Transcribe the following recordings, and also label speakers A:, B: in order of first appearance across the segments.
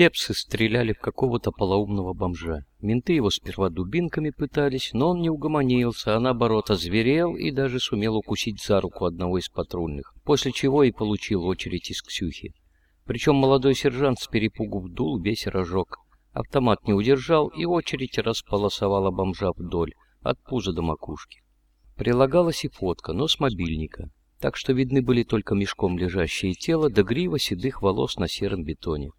A: Пепсы стреляли в какого-то полоумного бомжа. Менты его сперва дубинками пытались, но он не угомонился, а наоборот озверел и даже сумел укусить за руку одного из патрульных, после чего и получил очередь из Ксюхи. Причем молодой сержант с перепугу вдул весь рожок. Автомат не удержал, и очередь располосовала бомжа вдоль, от пуза до макушки. Прилагалась и фотка, но с мобильника так что видны были только мешком лежащее тело да грива седых волос на сером бетоне.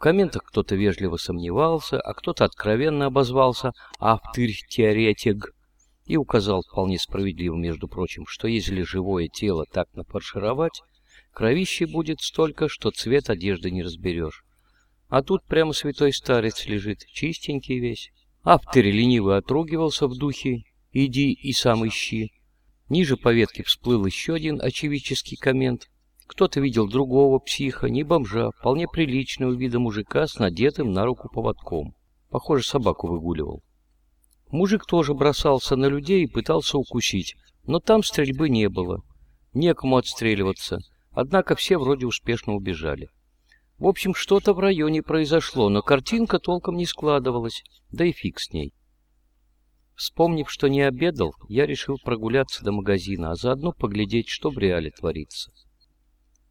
A: Комментах кто-то вежливо сомневался, а кто-то откровенно обозвался «автырь-теоретик» и указал вполне справедливо, между прочим, что если живое тело так нафаршировать, кровище будет столько, что цвет одежды не разберешь. А тут прямо святой старец лежит, чистенький весь. Автор лениво отругивался в духе «иди и сам ищи», Ниже по ветке всплыл еще один очевидческий коммент. Кто-то видел другого психа, не бомжа, вполне приличного вида мужика с надетым на руку поводком. Похоже, собаку выгуливал. Мужик тоже бросался на людей и пытался укусить, но там стрельбы не было. Некому отстреливаться, однако все вроде успешно убежали. В общем, что-то в районе произошло, но картинка толком не складывалась, да и фиг с ней. Вспомнив, что не обедал, я решил прогуляться до магазина, а заодно поглядеть, что в реале творится.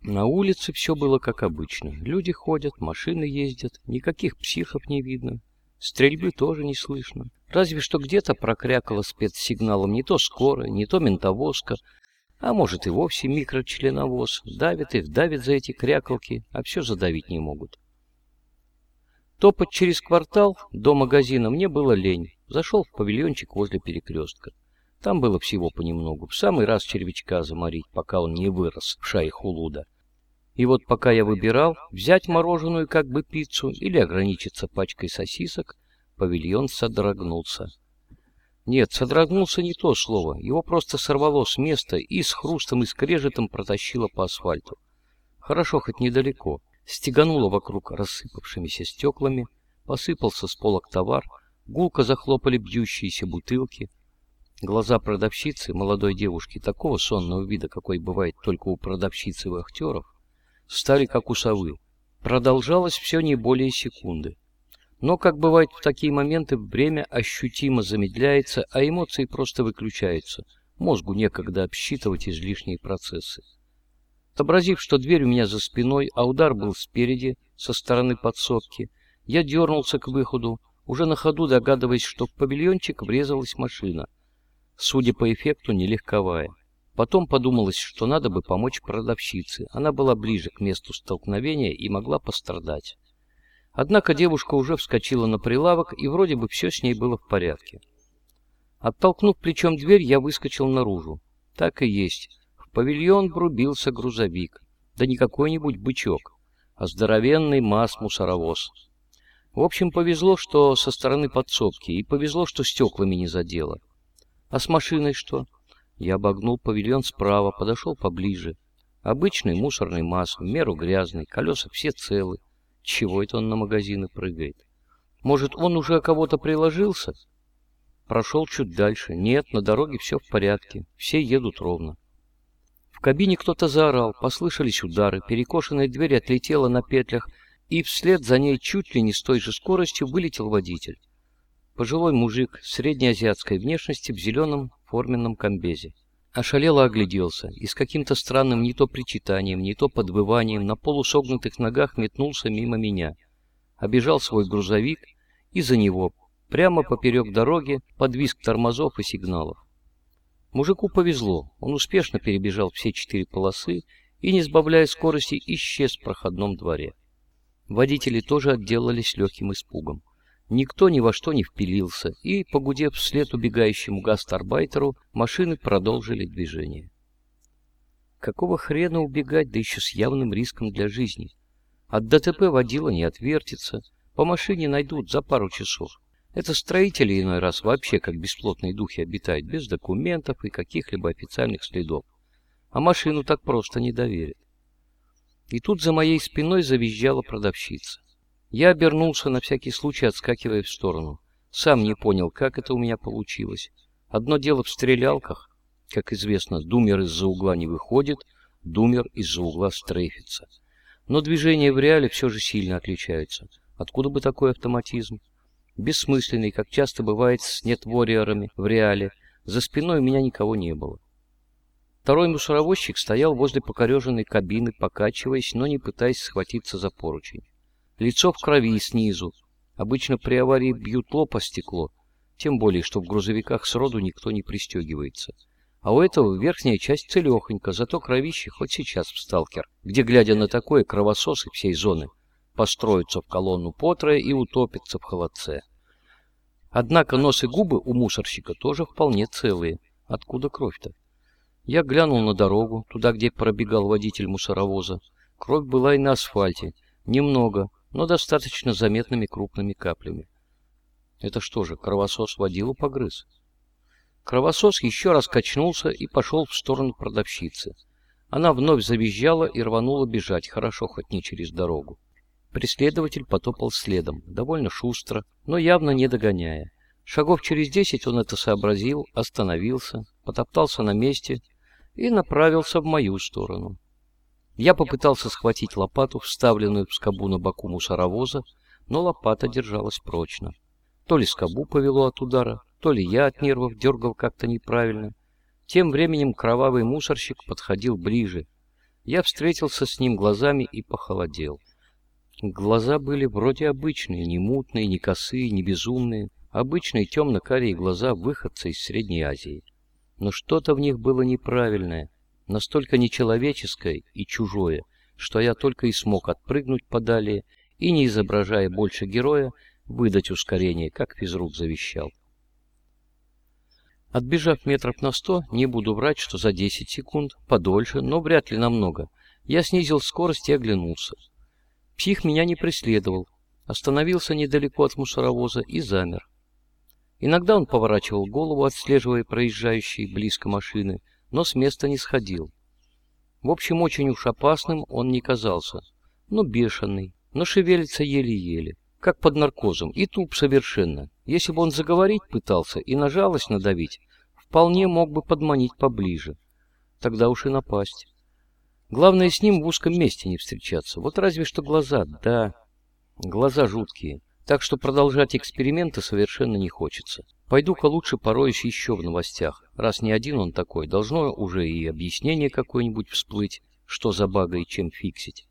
A: На улице все было как обычно. Люди ходят, машины ездят, никаких психов не видно. Стрельбы тоже не слышно. Разве что где-то прокрякало спецсигналом не то скорая, не то ментовозка, а может и вовсе микрочленовоз. Давит их, давит за эти крякалки, а все задавить не могут. Топать через квартал до магазина мне было лень. Зашел в павильончик возле перекрестка. Там было всего понемногу. В самый раз червячка заморить, пока он не вырос в шае хулуда. И вот пока я выбирал, взять мороженую как бы пиццу или ограничиться пачкой сосисок, павильон содрогнулся. Нет, содрогнулся не то слово. Его просто сорвало с места и с хрустом и скрежетом протащило по асфальту. Хорошо, хоть недалеко стегануло вокруг рассыпавшимися стеклами, посыпался с полок товар, гулко захлопали бьющиеся бутылки. Глаза продавщицы, молодой девушки, такого сонного вида, какой бывает только у продавщиц и актеров, стали как у совы. Продолжалось все не более секунды. Но, как бывает в такие моменты, время ощутимо замедляется, а эмоции просто выключаются. Мозгу некогда обсчитывать излишние процессы. Сообразив, что дверь у меня за спиной, а удар был спереди, со стороны подсобки, я дернулся к выходу, уже на ходу догадываясь, что в павильончик врезалась машина. Судя по эффекту, нелегковая. Потом подумалось, что надо бы помочь продавщице. Она была ближе к месту столкновения и могла пострадать. Однако девушка уже вскочила на прилавок, и вроде бы все с ней было в порядке. Оттолкнув плечом дверь, я выскочил наружу. Так и есть павильон врубился грузовик. Да не какой-нибудь бычок, а здоровенный масс-мусоровоз. В общем, повезло, что со стороны подсобки, и повезло, что стеклами не задело. А с машиной что? Я обогнул павильон справа, подошел поближе. Обычный мусорный масс, в меру грязный, колеса все целы. Чего это он на магазины прыгает? Может, он уже о кого-то приложился? Прошел чуть дальше. Нет, на дороге все в порядке. Все едут ровно. В кабине кто-то заорал, послышались удары, перекошенная дверь отлетела на петлях, и вслед за ней чуть ли не с той же скоростью вылетел водитель. Пожилой мужик среднеазиатской внешности в зеленом форменном комбезе. Ошалело огляделся и с каким-то странным не то причитанием, не то подвыванием на полусогнутых ногах метнулся мимо меня. Обежал свой грузовик и за него, прямо поперек дороги, под визг тормозов и сигналов. Мужику повезло, он успешно перебежал все четыре полосы и, не сбавляя скорости, исчез в проходном дворе. Водители тоже отделались легким испугом. Никто ни во что не впилился, и, погудев вслед убегающему гастарбайтеру, машины продолжили движение. Какого хрена убегать, да еще с явным риском для жизни? От ДТП водила не отвертится, по машине найдут за пару часов. Это строители иной раз вообще как бесплотные духи обитают, без документов и каких-либо официальных следов. А машину так просто не доверят. И тут за моей спиной завизжала продавщица. Я обернулся на всякий случай, отскакивая в сторону. Сам не понял, как это у меня получилось. Одно дело в стрелялках. Как известно, думер из-за угла не выходит, думер из-за угла стрейфится. Но движения в реале все же сильно отличаются. Откуда бы такой автоматизм? Бессмысленный, как часто бывает с нетвориерами в реале, за спиной у меня никого не было. Второй мусоровозчик стоял возле покореженной кабины, покачиваясь, но не пытаясь схватиться за поручень. Лицо в крови снизу. Обычно при аварии бьют лоб о стекло, тем более, что в грузовиках сроду никто не пристегивается. А у этого верхняя часть целехонька, зато кровище хоть сейчас в сталкер, где, глядя на такое, кровососы всей зоны построятся в колонну потроя и утопятся в холодце. Однако нос и губы у мусорщика тоже вполне целые. Откуда кровь-то? Я глянул на дорогу, туда, где пробегал водитель мусоровоза. Кровь была и на асфальте. Немного, но достаточно заметными крупными каплями. Это что же, кровосос водилу погрыз? Кровосос еще раз качнулся и пошел в сторону продавщицы. Она вновь завизжала и рванула бежать, хорошо хоть не через дорогу. Преследователь потопал следом, довольно шустро, но явно не догоняя. Шагов через десять он это сообразил, остановился, потоптался на месте и направился в мою сторону. Я попытался схватить лопату, вставленную в скобу на боку мусоровоза, но лопата держалась прочно. То ли скобу повело от удара, то ли я от нервов дергал как-то неправильно. Тем временем кровавый мусорщик подходил ближе. Я встретился с ним глазами и похолодел. Глаза были вроде обычные, не мутные, не косые, не безумные. Обычные темно-карие глаза выходца из Средней Азии. Но что-то в них было неправильное, настолько нечеловеческое и чужое, что я только и смог отпрыгнуть подалее и, не изображая больше героя, выдать ускорение, как физрук завещал. Отбежав метров на сто, не буду врать, что за десять секунд, подольше, но вряд ли намного, я снизил скорость и оглянулся. Псих меня не преследовал, остановился недалеко от мусоровоза и замер. Иногда он поворачивал голову, отслеживая проезжающие близко машины, но с места не сходил. В общем, очень уж опасным он не казался, но бешеный, но шевелится еле-еле, как под наркозом, и туп совершенно. Если бы он заговорить пытался и на жалость надавить, вполне мог бы подманить поближе. Тогда уж и напасть. Главное, с ним в узком месте не встречаться. Вот разве что глаза, да, глаза жуткие. Так что продолжать эксперименты совершенно не хочется. Пойду-ка лучше пороюсь еще в новостях. Раз не один он такой, должно уже и объяснение какое-нибудь всплыть, что за бага и чем фиксить.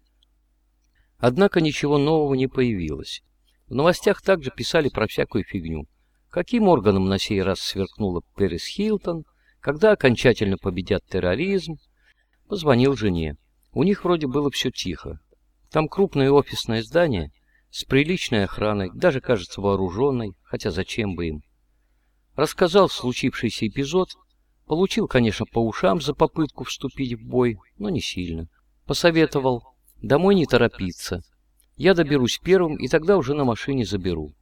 A: Однако ничего нового не появилось. В новостях также писали про всякую фигню. Каким органом на сей раз сверкнула Пэрис Хилтон, когда окончательно победят терроризм, Позвонил жене. У них вроде было все тихо. Там крупное офисное здание с приличной охраной, даже, кажется, вооруженной, хотя зачем бы им. Рассказал случившийся эпизод, получил, конечно, по ушам за попытку вступить в бой, но не сильно. Посоветовал домой не торопиться. Я доберусь первым, и тогда уже на машине заберу.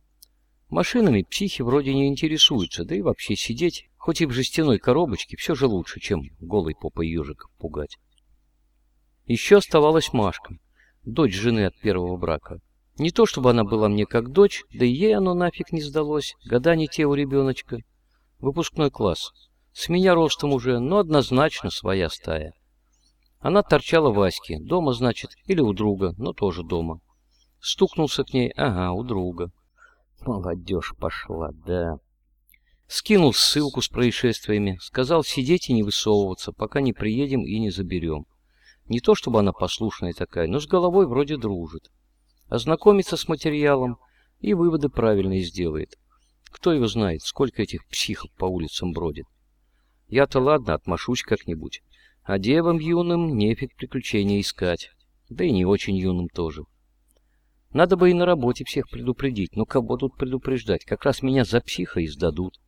A: Машинами психи вроде не интересуются, да и вообще сидеть Хоть и в жестяной коробочке, все же лучше, чем голой попой ежиков пугать. Еще оставалась Машка, дочь жены от первого брака. Не то чтобы она была мне как дочь, да и ей оно нафиг не сдалось, года не те у ребеночка. Выпускной класс. С меня ростом уже, но однозначно своя стая. Она торчала в Аське, дома, значит, или у друга, но тоже дома. Стукнулся к ней, ага, у друга. Молодежь пошла, да. Скинул ссылку с происшествиями, сказал сидеть и не высовываться, пока не приедем и не заберем. Не то чтобы она послушная такая, но с головой вроде дружит. Ознакомится с материалом и выводы правильные сделает. Кто его знает, сколько этих психов по улицам бродит. Я-то ладно, отмашусь как-нибудь. А девам юным нефиг приключения искать. Да и не очень юным тоже. Надо бы и на работе всех предупредить, но кого тут предупреждать? Как раз меня за психа и сдадут.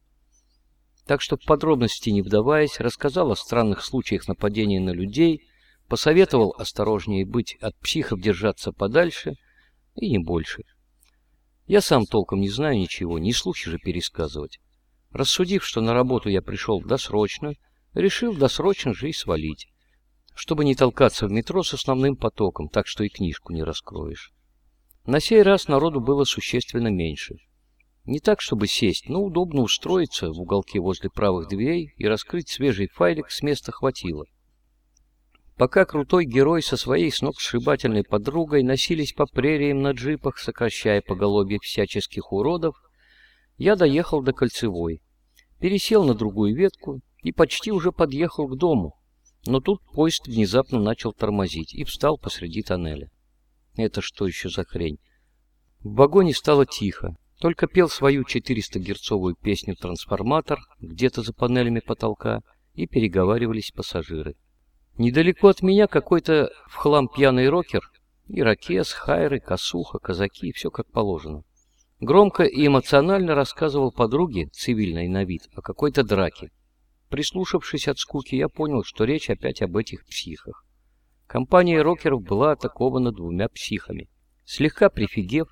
A: Так что в подробности не вдаваясь, рассказал о странных случаях нападения на людей, посоветовал осторожнее быть, от психов держаться подальше и не больше. Я сам толком не знаю ничего, не слухи же пересказывать. Рассудив, что на работу я пришел досрочно, решил досрочно же и свалить, чтобы не толкаться в метро с основным потоком, так что и книжку не раскроешь. На сей раз народу было существенно меньше. Не так, чтобы сесть, но удобно устроиться в уголке возле правых дверей и раскрыть свежий файлик с места хватило. Пока крутой герой со своей сногсшибательной подругой носились по прериям на джипах, сокращая поголовье всяческих уродов, я доехал до Кольцевой, пересел на другую ветку и почти уже подъехал к дому. Но тут поезд внезапно начал тормозить и встал посреди тоннеля. Это что еще за хрень? В вагоне стало тихо. Только пел свою 400-герцовую песню «Трансформатор» где-то за панелями потолка, и переговаривались пассажиры. Недалеко от меня какой-то в хлам пьяный рокер, ирокез, хайры, косуха, казаки, все как положено. Громко и эмоционально рассказывал подруге, цивильной на вид, о какой-то драке. Прислушавшись от скуки, я понял, что речь опять об этих психах. Компания рокеров была атакована двумя психами. Слегка прифигев,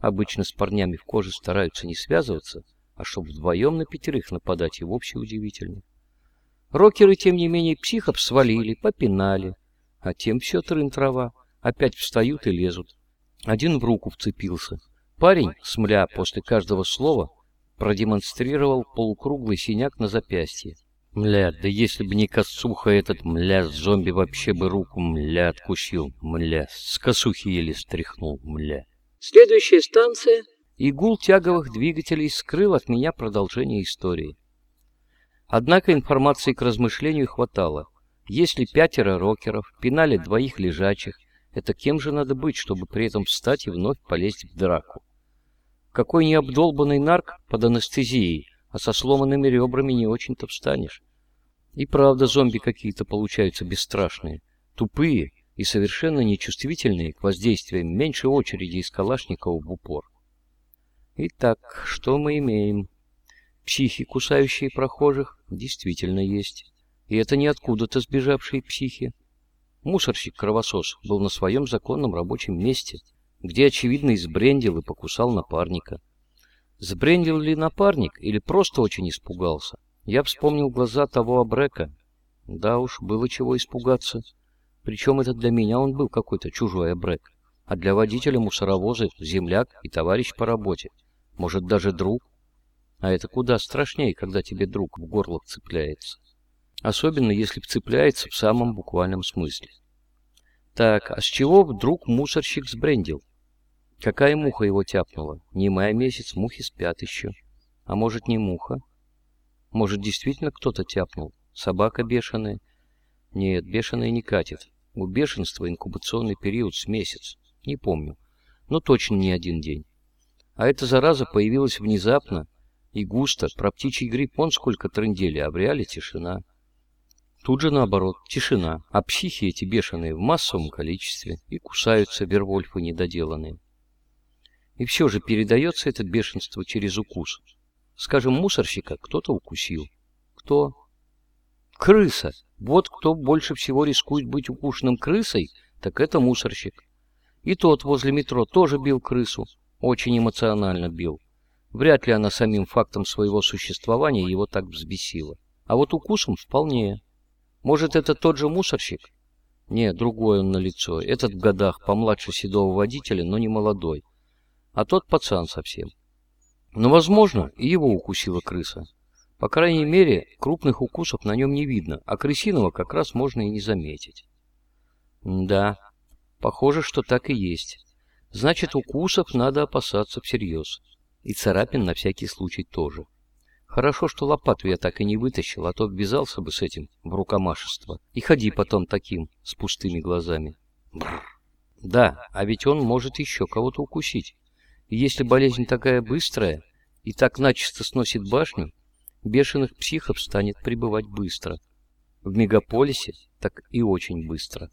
A: обычно с парнями в коже стараются не связываться, а чтоб вдвоем на пятерых нападать и вовсе удивительно. Рокеры, тем не менее, психов свалили, попинали. А тем все трын-трава. Опять встают и лезут. Один в руку вцепился. Парень, смля после каждого слова, продемонстрировал полукруглый синяк на запястье. Мля, да если бы не косуха этот, мля, зомби вообще бы руку, мля, откусил, мля, с косухи еле стряхнул, мля.
B: Следующая станция.
A: Игул тяговых двигателей скрыл от меня продолжение истории. Однако информации к размышлению хватало. Если пятеро рокеров пинали двоих лежачих, это кем же надо быть, чтобы при этом встать и вновь полезть в драку? Какой необдолбанный нарк под анестезией, а со сломанными ребрами не очень-то встанешь. И правда, зомби какие-то получаются бесстрашные, тупые и совершенно нечувствительные к воздействиям меньше очереди из Калашникова в упор. Итак, что мы имеем? Психи, кусающие прохожих, действительно есть. И это не откуда-то сбежавшие психи. Мусорщик-кровосос был на своем законном рабочем месте, где, очевидно, избрендил и покусал напарника. Сбрендил ли напарник или просто очень испугался? Я вспомнил глаза того Абрека. Да уж, было чего испугаться. Причем это для меня он был какой-то чужой Абрек, а для водителя мусоровоза земляк и товарищ по работе. Может, даже друг? А это куда страшнее, когда тебе друг в горло цепляется. Особенно, если вцепляется в самом буквальном смысле. Так, а с чего вдруг мусорщик сбрендил? Какая муха его тяпнула? Не май месяц, мухи спят еще. А может, не муха? Может, действительно кто-то тяпнул? Собака бешеная? Нет, бешеная не катит. У бешенства инкубационный период с месяц. Не помню. Но точно не один день. А эта зараза появилась внезапно и густо. Про птичий грипп он сколько трындели, а в реале тишина. Тут же наоборот, тишина, а психи эти бешеные в массовом количестве и кусаются вервольфы недоделанные. И все же передается это бешенство через укус. Скажем, мусорщика кто-то укусил. Кто? Крыса. Вот кто больше всего рискует быть укушенным крысой, так это мусорщик. И тот возле метро тоже бил крысу. Очень эмоционально бил. Вряд ли она самим фактом своего существования его так взбесила. А вот укусом вполне. Может, это тот же мусорщик? Не, другой он на лицо. Этот в годах помладше седого водителя, но не молодой. А тот пацан совсем. Но, возможно, и его укусила крыса. По крайней мере, крупных укусов на нем не видно, а крысиного как раз можно и не заметить. Да, похоже, что так и есть. Значит, укусов надо опасаться всерьез. И царапин на всякий случай тоже. Хорошо, что лопату я так и не вытащил, а то ввязался бы с этим в рукомашество. И ходи потом таким, с пустыми глазами. Бррр. Да, а ведь он может еще кого-то укусить. И если болезнь такая быстрая и так начисто сносит башню, бешеных психов станет прибывать быстро. В мегаполисе так и очень быстро.